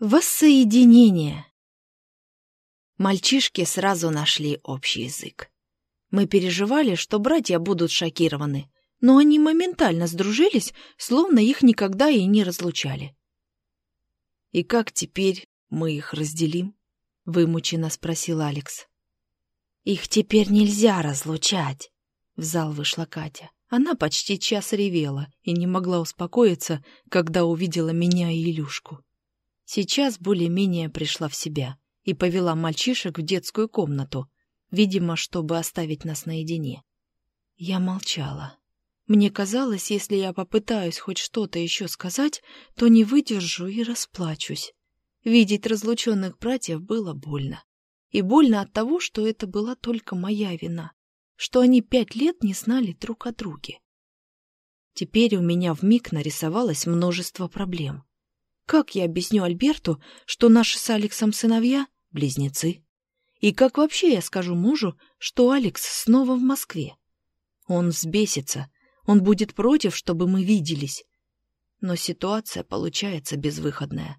Воссоединение. Мальчишки сразу нашли общий язык. Мы переживали, что братья будут шокированы, но они моментально сдружились, словно их никогда и не разлучали. «И как теперь мы их разделим?» — вымученно спросил Алекс. «Их теперь нельзя разлучать», — в зал вышла Катя. Она почти час ревела и не могла успокоиться, когда увидела меня и Илюшку. Сейчас более-менее пришла в себя и повела мальчишек в детскую комнату, видимо, чтобы оставить нас наедине. Я молчала. Мне казалось, если я попытаюсь хоть что-то еще сказать, то не выдержу и расплачусь. Видеть разлученных братьев было больно. И больно от того, что это была только моя вина, что они пять лет не знали друг о друге. Теперь у меня вмиг нарисовалось множество проблем. Как я объясню Альберту, что наши с Алексом сыновья — близнецы? И как вообще я скажу мужу, что Алекс снова в Москве? Он взбесится, он будет против, чтобы мы виделись. Но ситуация получается безвыходная.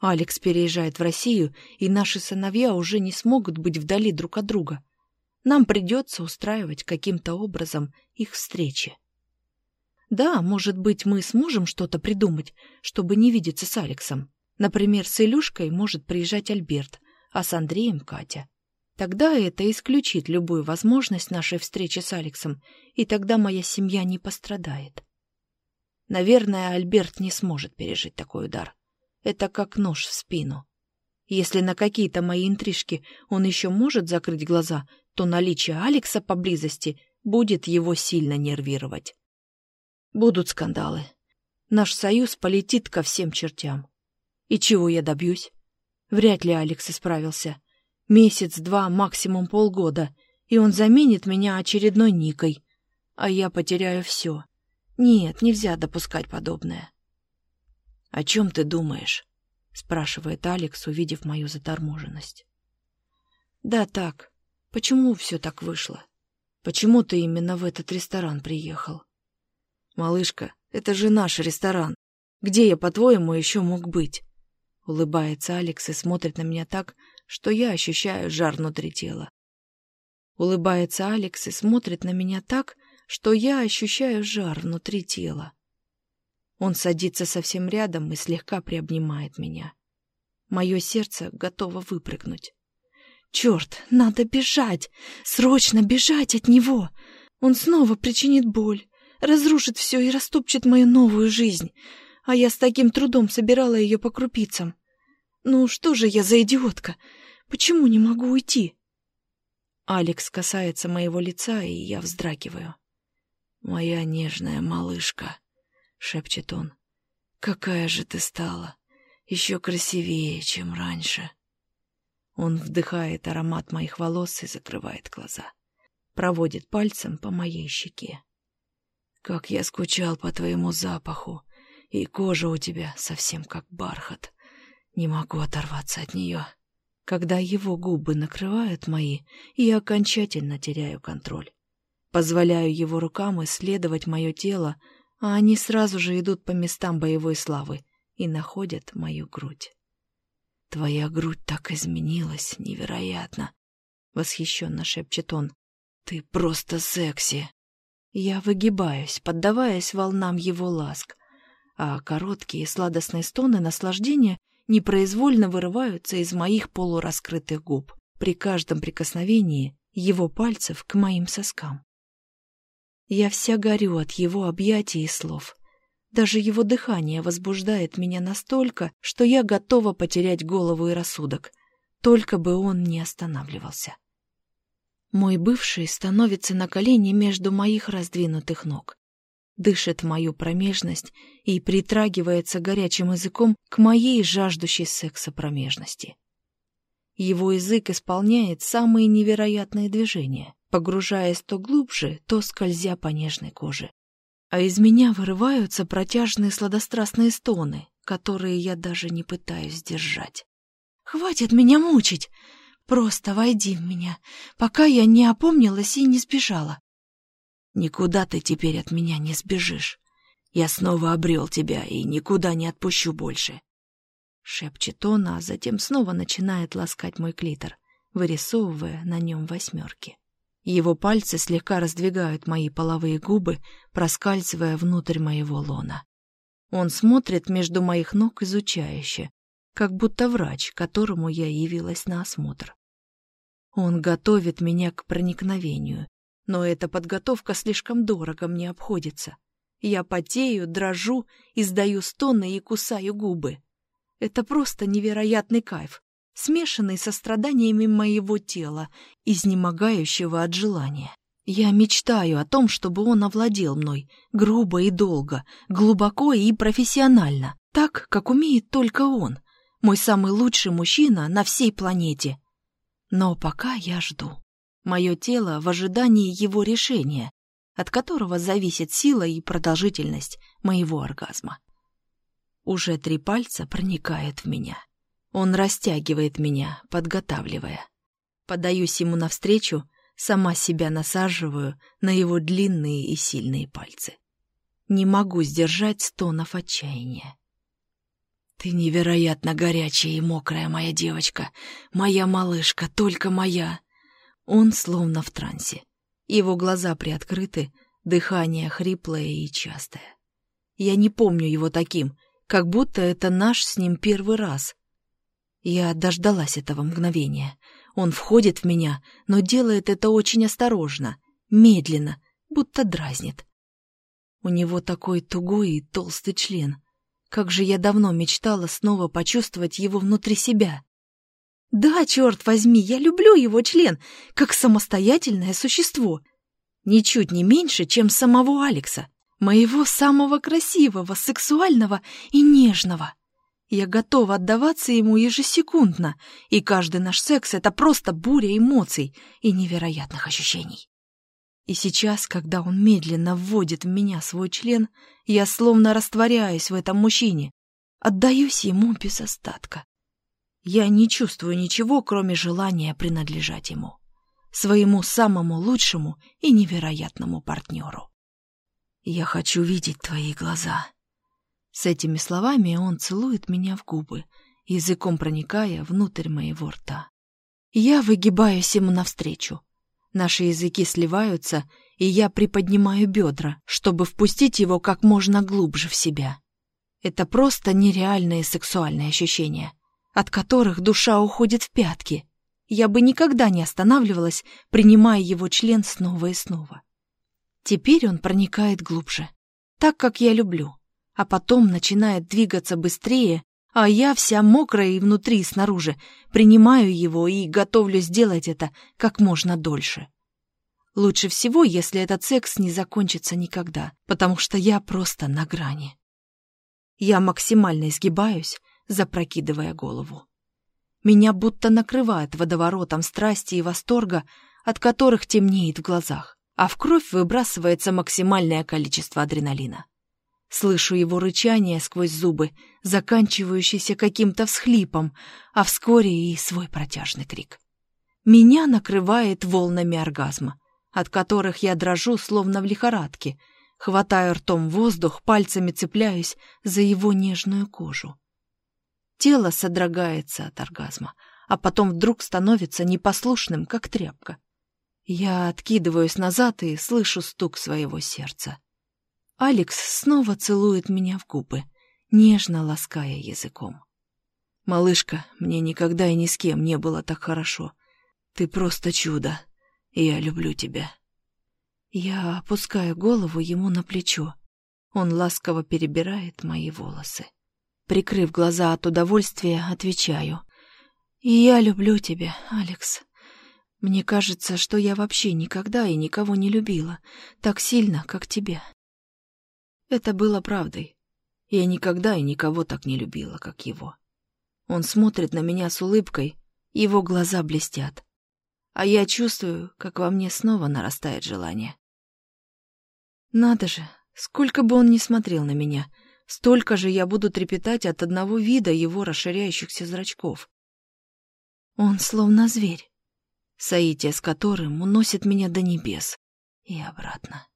Алекс переезжает в Россию, и наши сыновья уже не смогут быть вдали друг от друга. Нам придется устраивать каким-то образом их встречи. Да, может быть, мы сможем что-то придумать, чтобы не видеться с Алексом. Например, с Илюшкой может приезжать Альберт, а с Андреем — Катя. Тогда это исключит любую возможность нашей встречи с Алексом, и тогда моя семья не пострадает. Наверное, Альберт не сможет пережить такой удар. Это как нож в спину. Если на какие-то мои интрижки он еще может закрыть глаза, то наличие Алекса поблизости будет его сильно нервировать. Будут скандалы. Наш союз полетит ко всем чертям. И чего я добьюсь? Вряд ли Алекс исправился. Месяц, два, максимум полгода, и он заменит меня очередной Никой. А я потеряю все. Нет, нельзя допускать подобное. — О чем ты думаешь? — спрашивает Алекс, увидев мою заторможенность. — Да так. Почему все так вышло? Почему ты именно в этот ресторан приехал? — «Малышка, это же наш ресторан. Где я, по-твоему, еще мог быть?» Улыбается Алекс и смотрит на меня так, что я ощущаю жар внутри тела. Улыбается Алекс и смотрит на меня так, что я ощущаю жар внутри тела. Он садится совсем рядом и слегка приобнимает меня. Мое сердце готово выпрыгнуть. «Черт, надо бежать! Срочно бежать от него! Он снова причинит боль разрушит все и растопчет мою новую жизнь, а я с таким трудом собирала ее по крупицам. Ну что же я за идиотка? Почему не могу уйти? Алекс касается моего лица, и я вздрагиваю. «Моя нежная малышка», — шепчет он, — «какая же ты стала! Еще красивее, чем раньше». Он вдыхает аромат моих волос и закрывает глаза. Проводит пальцем по моей щеке. Как я скучал по твоему запаху, и кожа у тебя совсем как бархат. Не могу оторваться от нее. Когда его губы накрывают мои, я окончательно теряю контроль. Позволяю его рукам исследовать мое тело, а они сразу же идут по местам боевой славы и находят мою грудь. «Твоя грудь так изменилась, невероятно!» — восхищенно шепчет он. «Ты просто секси!» Я выгибаюсь, поддаваясь волнам его ласк, а короткие сладостные стоны наслаждения непроизвольно вырываются из моих полураскрытых губ при каждом прикосновении его пальцев к моим соскам. Я вся горю от его объятий и слов. Даже его дыхание возбуждает меня настолько, что я готова потерять голову и рассудок, только бы он не останавливался. Мой бывший становится на колени между моих раздвинутых ног, дышит мою промежность и притрагивается горячим языком к моей жаждущей секса промежности. Его язык исполняет самые невероятные движения, погружаясь то глубже, то скользя по нежной коже. А из меня вырываются протяжные сладострастные стоны, которые я даже не пытаюсь сдержать. «Хватит меня мучить!» Просто войди в меня, пока я не опомнилась и не сбежала. Никуда ты теперь от меня не сбежишь. Я снова обрел тебя и никуда не отпущу больше. — шепчет он, а затем снова начинает ласкать мой клитор, вырисовывая на нем восьмерки. Его пальцы слегка раздвигают мои половые губы, проскальзывая внутрь моего лона. Он смотрит между моих ног изучающе, как будто врач, которому я явилась на осмотр. Он готовит меня к проникновению, но эта подготовка слишком дорого мне обходится. Я потею, дрожу, издаю стоны и кусаю губы. Это просто невероятный кайф, смешанный со страданиями моего тела, изнемогающего от желания. Я мечтаю о том, чтобы он овладел мной, грубо и долго, глубоко и профессионально, так, как умеет только он, мой самый лучший мужчина на всей планете. Но пока я жду. Мое тело в ожидании его решения, от которого зависит сила и продолжительность моего оргазма. Уже три пальца проникают в меня. Он растягивает меня, подготавливая. Подаюсь ему навстречу, сама себя насаживаю на его длинные и сильные пальцы. Не могу сдержать стонов отчаяния. «Ты невероятно горячая и мокрая, моя девочка, моя малышка, только моя!» Он словно в трансе. Его глаза приоткрыты, дыхание хриплое и частое. Я не помню его таким, как будто это наш с ним первый раз. Я дождалась этого мгновения. Он входит в меня, но делает это очень осторожно, медленно, будто дразнит. У него такой тугой и толстый член. Как же я давно мечтала снова почувствовать его внутри себя. Да, черт возьми, я люблю его член, как самостоятельное существо. Ничуть не меньше, чем самого Алекса, моего самого красивого, сексуального и нежного. Я готова отдаваться ему ежесекундно, и каждый наш секс — это просто буря эмоций и невероятных ощущений. И сейчас, когда он медленно вводит в меня свой член, я словно растворяюсь в этом мужчине, отдаюсь ему без остатка. Я не чувствую ничего, кроме желания принадлежать ему, своему самому лучшему и невероятному партнеру. «Я хочу видеть твои глаза». С этими словами он целует меня в губы, языком проникая внутрь моего рта. Я выгибаюсь ему навстречу. Наши языки сливаются, и я приподнимаю бедра, чтобы впустить его как можно глубже в себя. Это просто нереальные сексуальные ощущения — от которых душа уходит в пятки. Я бы никогда не останавливалась, принимая его член снова и снова. Теперь он проникает глубже, так, как я люблю, а потом начинает двигаться быстрее, а я вся мокрая и внутри, и снаружи, принимаю его и готовлю сделать это как можно дольше. Лучше всего, если этот секс не закончится никогда, потому что я просто на грани. Я максимально изгибаюсь, запрокидывая голову. Меня будто накрывает водоворотом страсти и восторга, от которых темнеет в глазах, а в кровь выбрасывается максимальное количество адреналина. Слышу его рычание сквозь зубы, заканчивающееся каким-то всхлипом, а вскоре и свой протяжный крик. Меня накрывает волнами оргазма, от которых я дрожу, словно в лихорадке, хватаю ртом воздух, пальцами цепляюсь за его нежную кожу. Тело содрогается от оргазма, а потом вдруг становится непослушным, как тряпка. Я откидываюсь назад и слышу стук своего сердца. Алекс снова целует меня в губы, нежно лаская языком. «Малышка, мне никогда и ни с кем не было так хорошо. Ты просто чудо, я люблю тебя». Я опускаю голову ему на плечо. Он ласково перебирает мои волосы. Прикрыв глаза от удовольствия, отвечаю. «И я люблю тебя, Алекс. Мне кажется, что я вообще никогда и никого не любила так сильно, как тебя». Это было правдой. Я никогда и никого так не любила, как его. Он смотрит на меня с улыбкой, его глаза блестят. А я чувствую, как во мне снова нарастает желание. Надо же, сколько бы он ни смотрел на меня — Столько же я буду трепетать от одного вида его расширяющихся зрачков. Он словно зверь, соитие с которым уносит меня до небес и обратно.